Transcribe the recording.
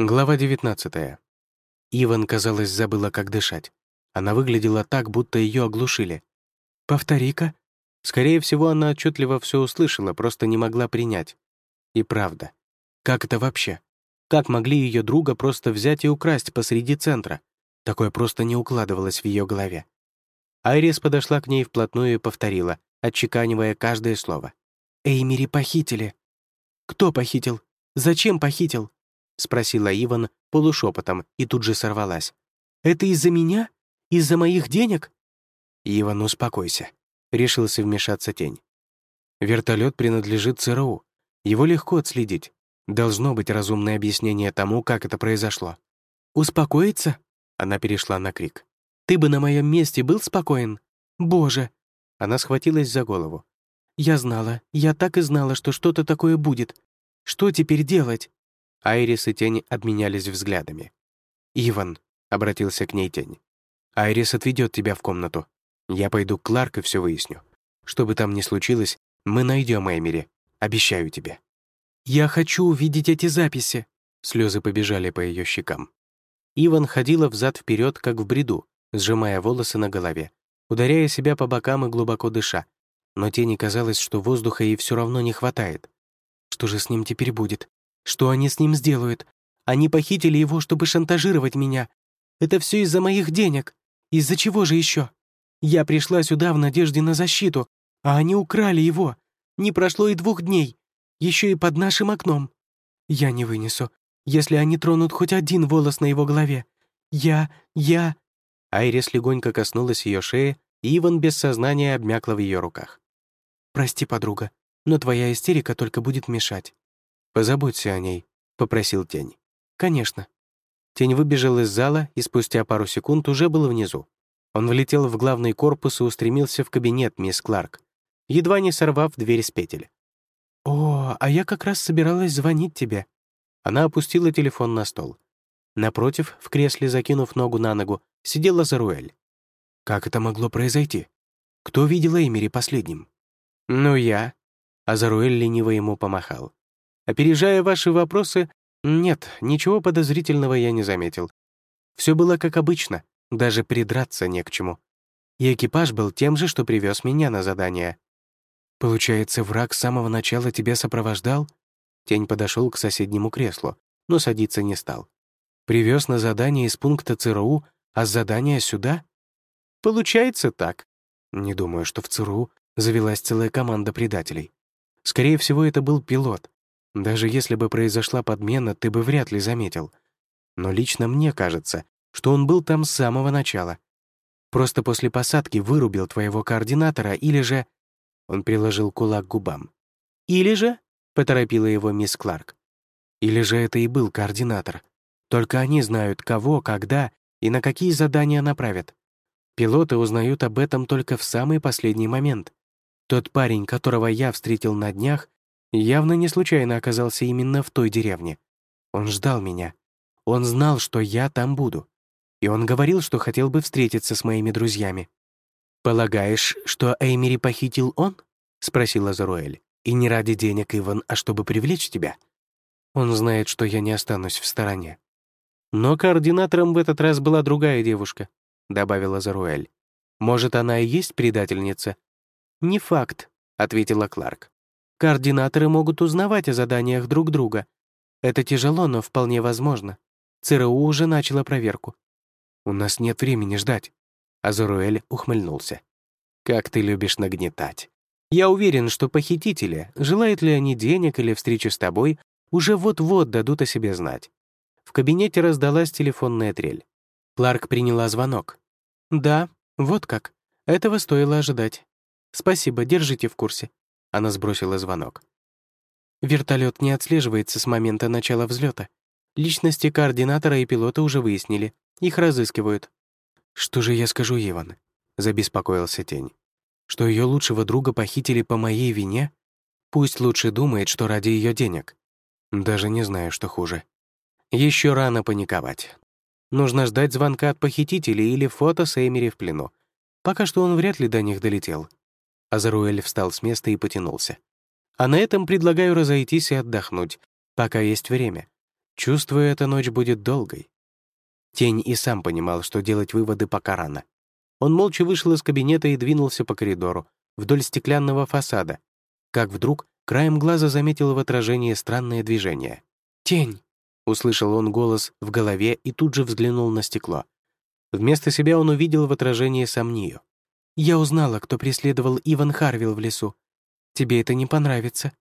Глава 19. Иван, казалось, забыла, как дышать. Она выглядела так, будто ее оглушили. «Повтори-ка». Скорее всего, она отчетливо все услышала, просто не могла принять. И правда. Как это вообще? Как могли ее друга просто взять и украсть посреди центра? Такое просто не укладывалось в ее голове. Айрис подошла к ней вплотную и повторила, отчеканивая каждое слово. «Эймери похитили». «Кто похитил? Зачем похитил?» — спросила Иван полушепотом и тут же сорвалась. «Это из-за меня? Из-за моих денег?» «Иван, успокойся», — решился вмешаться тень. «Вертолет принадлежит ЦРУ. Его легко отследить. Должно быть разумное объяснение тому, как это произошло». «Успокоиться?» — она перешла на крик. «Ты бы на моем месте был спокоен? Боже!» Она схватилась за голову. «Я знала, я так и знала, что что-то такое будет. Что теперь делать?» Айрис и Тень обменялись взглядами. «Иван», — обратился к ней Тень, — «Айрис отведет тебя в комнату. Я пойду к Кларк и все выясню. Что бы там ни случилось, мы найдем Эмери. Обещаю тебе». «Я хочу увидеть эти записи», — слезы побежали по ее щекам. Иван ходила взад вперед, как в бреду, сжимая волосы на голове, ударяя себя по бокам и глубоко дыша. Но тени казалось, что воздуха ей все равно не хватает. Что же с ним теперь будет? Что они с ним сделают? Они похитили его, чтобы шантажировать меня. Это все из-за моих денег. Из-за чего же еще? Я пришла сюда в надежде на защиту, а они украли его. Не прошло и двух дней. Еще и под нашим окном. Я не вынесу, если они тронут хоть один волос на его голове. Я... я...» Айрис легонько коснулась ее шеи, и Иван без сознания обмякла в ее руках. «Прости, подруга, но твоя истерика только будет мешать. «Позаботься о ней», — попросил Тень. «Конечно». Тень выбежал из зала и спустя пару секунд уже был внизу. Он влетел в главный корпус и устремился в кабинет мисс Кларк, едва не сорвав дверь с петель. «О, а я как раз собиралась звонить тебе». Она опустила телефон на стол. Напротив, в кресле, закинув ногу на ногу, сидела Заруэль. Как это могло произойти? Кто видел Эймери последним? «Ну, я». А Заруэль лениво ему помахал. Опережая ваши вопросы, нет, ничего подозрительного я не заметил. Все было как обычно, даже придраться не к чему. И экипаж был тем же, что привез меня на задание. Получается, враг с самого начала тебя сопровождал? Тень подошел к соседнему креслу, но садиться не стал. Привез на задание из пункта ЦРУ, а с задания сюда? Получается так. Не думаю, что в ЦРУ завелась целая команда предателей. Скорее всего, это был пилот, даже если бы произошла подмена, ты бы вряд ли заметил. Но лично мне кажется, что он был там с самого начала. Просто после посадки вырубил твоего координатора или же...» Он приложил кулак к губам. «Или же...» — поторопила его мисс Кларк. «Или же это и был координатор. Только они знают, кого, когда и на какие задания направят. Пилоты узнают об этом только в самый последний момент. Тот парень, которого я встретил на днях, явно не случайно оказался именно в той деревне. Он ждал меня. Он знал, что я там буду. И он говорил, что хотел бы встретиться с моими друзьями. «Полагаешь, что Эймери похитил он?» — спросила Заруэль. «И не ради денег, Иван, а чтобы привлечь тебя?» Он знает, что я не останусь в стороне. «Но координатором в этот раз была другая девушка», — добавила Заруэль. «Может, она и есть предательница?» «Не факт», — ответила Кларк. Координаторы могут узнавать о заданиях друг друга. Это тяжело, но вполне возможно. ЦРУ уже начала проверку. «У нас нет времени ждать». Азуруэль ухмыльнулся. «Как ты любишь нагнетать. Я уверен, что похитители, желают ли они денег или встречи с тобой, уже вот-вот дадут о себе знать». В кабинете раздалась телефонная трель. Кларк приняла звонок. «Да, вот как. Этого стоило ожидать. Спасибо, держите в курсе. Она сбросила звонок. Вертолет не отслеживается с момента начала взлета. Личности координатора и пилота уже выяснили. Их разыскивают. «Что же я скажу, Иван?» — забеспокоился Тень. «Что ее лучшего друга похитили по моей вине? Пусть лучше думает, что ради ее денег. Даже не знаю, что хуже. Еще рано паниковать. Нужно ждать звонка от похитителей или фото с Эймери в плену. Пока что он вряд ли до них долетел. Азаруэль встал с места и потянулся. «А на этом предлагаю разойтись и отдохнуть, пока есть время. Чувствую, эта ночь будет долгой. Тень и сам понимал, что делать выводы пока рано. Он молча вышел из кабинета и двинулся по коридору, вдоль стеклянного фасада, как вдруг краем глаза заметил в отражении странное движение. «Тень!» — услышал он голос в голове и тут же взглянул на стекло. Вместо себя он увидел в отражении сомнию. «Я узнала, кто преследовал Иван Харвилл в лесу. Тебе это не понравится».